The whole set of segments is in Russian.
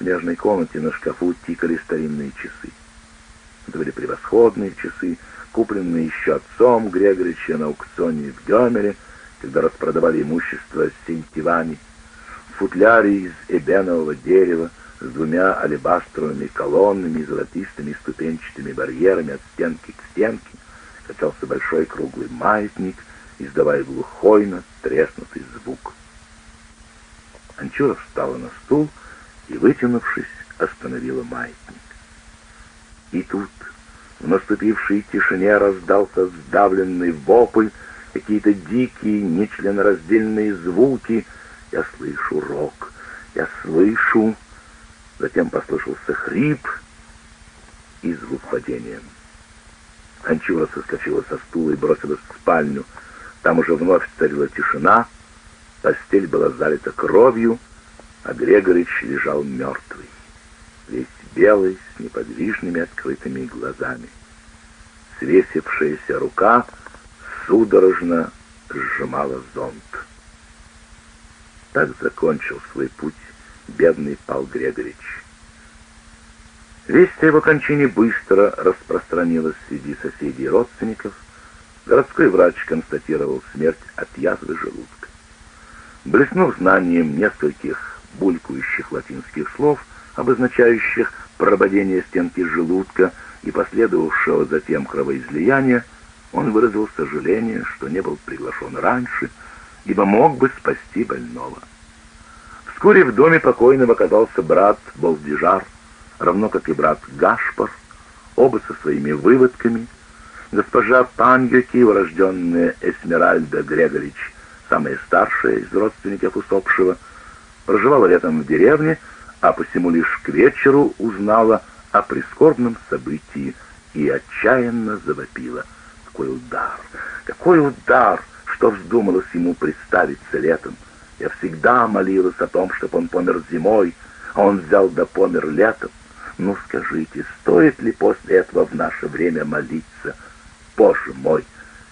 смежной комнате на шкафу тикали старинные часы. Это были превосходные часы, купленные еще отцом Грегорича на аукционе в Гёмере, когда распродавали имущество с сентивами, в футляре из эбенового дерева с двумя алебастровыми колоннами и золотистыми ступенчатыми барьерами от стенки к стенке качался большой круглый маятник, издавая глухой надтреснутый звук. Анчура встала на стул и, вытянувшись, остановила маятник. И тут в наступившей тишине раздался сдавленный вопль, какие-то дикие, нечленораздельные звуки. Я слышу рок, я слышу... Затем послышался хрип и звук падения. Анчура соскочила со стула и бросилась в спальню. Там уже вновь царила тишина, постель была залита кровью, а Грегорич лежал мертвый, весь белый, с неподвижными открытыми глазами. Свесившаяся рука судорожно сжимала зонт. Так закончил свой путь бедный Пал Грегорич. Весть о его кончине быстро распространилась среди соседей и родственников. Городской врач констатировал смерть от язвы желудка. Блеснув знанием нескольких булькающих латинских слов, обозначающих прободение стенки желудка и последовавшего затем кровоизлияния, он выразил сожаление, что не был приглашен раньше, ибо мог бы спасти больного. Вскоре в доме покойного оказался брат Болдижар, равно как и брат Гашпар, оба со своими выводками. Госпожа Пангюки, урожденная Эсмеральда Грегорич, самая старшая из родственников усопшего, проживала летом в деревне, а посему лишь к вечеру узнала о прискорбном событии и отчаянно завопила. Какой удар! Какой удар! Что вздумалось ему представиться летом? Я всегда молилась о том, чтобы он помер зимой, а он взял да помер летом. Ну скажите, стоит ли после этого в наше время молиться? Боже мой,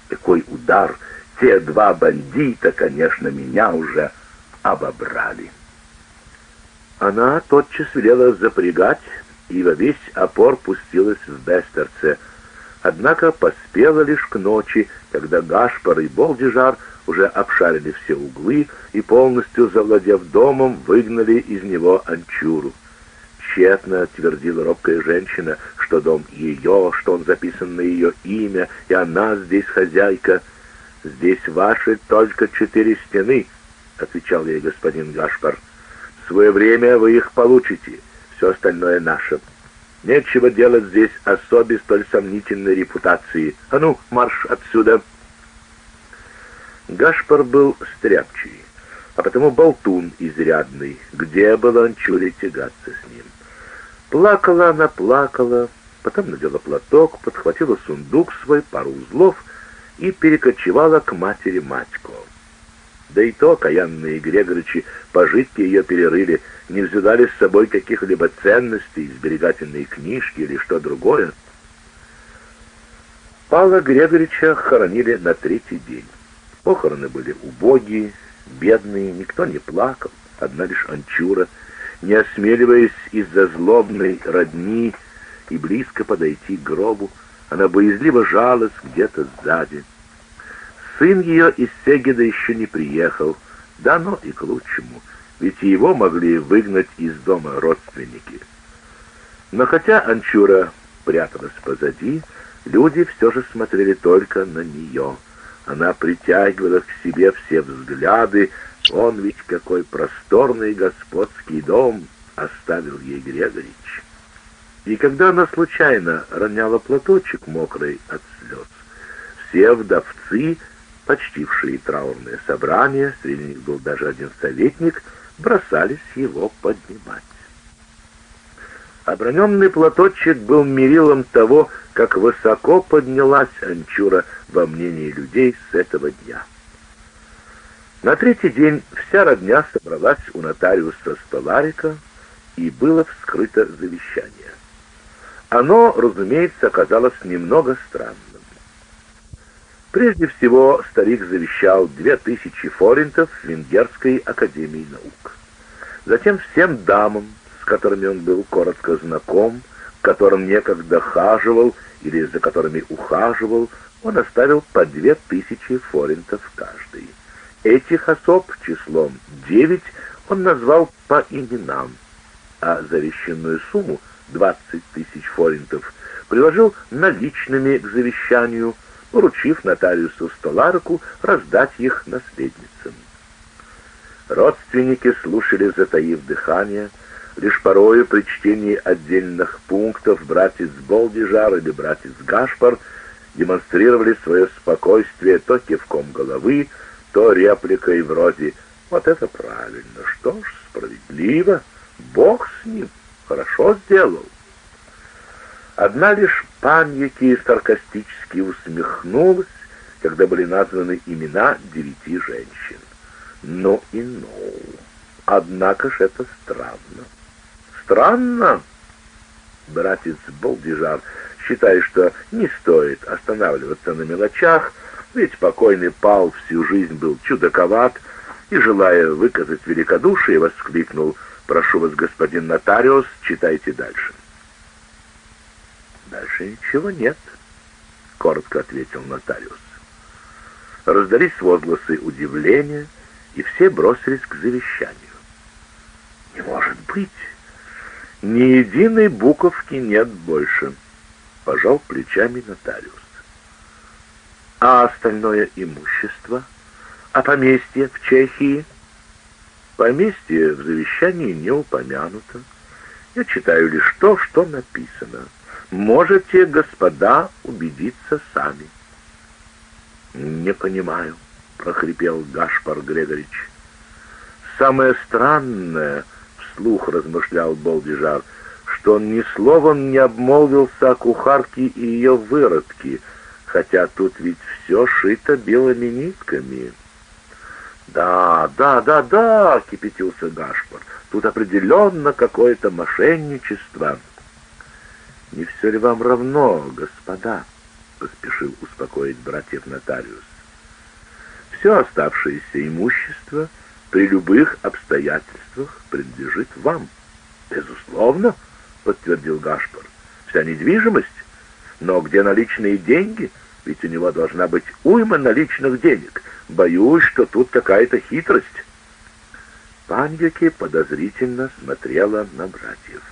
какой удар! Те два бандита, конечно, меня уже обобрали. Она тотчас велела запрягать и во весь опор пустилась в Бестерце, однако поспела лишь к ночи, когда Гашпар и Болдижар уже обшарили все углы и, полностью завладев домом, выгнали из него анчуру. Тщетно твердила робкая женщина, что дом ее, что он записан на ее имя, и она здесь хозяйка. «Здесь ваши только четыре стены», — отвечал ей господин Гашпар. «В свое время вы их получите, все остальное наше. Нечего делать здесь особе столь сомнительной репутации. А ну, марш отсюда!» Гашпар был стряпчий, а потому болтун изрядный, где было Анчуре тягаться с ним. Плакала она, плакала, потом надела платок, подхватила сундук свой, пару узлов и перекочевала к матери Матько. Да и то каянные Грегоричи пожитки ее перерыли, не взяли с собой каких-либо ценностей, сберегательные книжки или что другое. Павла Грегорича хоронили на третий день. Похороны были убогие, бедные, никто не плакал, одна лишь Анчура — не осмеливаясь из-за злобной родни и близко подойти к гробу, она боязливо жалась где-то сзади. Сын ее из Сегеда еще не приехал, да но и к лучшему, ведь его могли выгнать из дома родственники. Но хотя Анчура пряталась позади, люди все же смотрели только на нее. Она притягивала к себе все взгляды, он ведь какой просторный господский дом оставил ей Грегорич. И когда она случайно роняла платочек мокрый от слез, все вдовцы, почтившие траурное собрание, среди них был даже один советник, бросались его поднимать. Оброненный платочек был мерилом того, как высоко поднялась Анчура во мнении людей с этого дня. На третий день вся родня собралась у нотариуса Столарика, и было вскрыто завещание. Оно, разумеется, оказалось немного странным. Прежде всего, старик завещал две тысячи форинтов Венгерской академии наук. Затем всем дамам, с которыми он был коротко знаком, к которым некогда хаживал или за которыми ухаживал, он оставил по две тысячи форинтов каждый. Этих особ числом девять он назвал по именам, а завещанную сумму, двадцать тысяч форинтов, приложил наличными к завещанию, поручив нотариусу Столароку раздать их наследницам. Родственники слушали, затаив дыхание, лишь порою при чтении отдельных пунктов братец Болдижар или братец Гашпар демонстрировали свое спокойствие то кивком головы, то репликой вроде «Вот это правильно, что ж, справедливо, Бог с ним, хорошо сделал». Одна лишь Паньяки саркастически усмехнулась, когда были названы имена девяти женщин. Ну и ну. Однако ж это странно. Странно? Братец Болдижар, считая, что не стоит останавливаться на мелочах, ведь покойный Пал всю жизнь был чудаковат, и, желая выказать великодушие, воскликнул «Прошу вас, господин нотариус, читайте дальше». «Дальше ничего нет», — коротко ответил нотариус. Раздались возгласы удивления, и все бросились к завещанию. «Не может быть! Ни единой буковки нет больше», — пожал плечами нотариус. «А остальное имущество? А поместье в Чехии?» «Поместье в завещании не упомянуто. Я читаю лишь то, что написано». Можете, господа, убедиться сами. Не понимаю, прохрипел Гашпар Грегорич. Самое странное, вслух размышлял Болдижар, что он ни словом не обмолвился о кухарке и ее выродке, хотя тут ведь все шито белыми нитками. «Да, да, да, да!» — кипятился Гашпар. «Тут определенно какое-то мошенничество». «Не все ли вам равно, господа?» — поспешил успокоить братьев нотариус. «Все оставшееся имущество при любых обстоятельствах принадлежит вам». «Безусловно», — подтвердил Гашпар, — «вся недвижимость. Но где наличные деньги? Ведь у него должна быть уйма наличных денег. Боюсь, что тут какая-то хитрость». Паньяки подозрительно смотрела на братьев.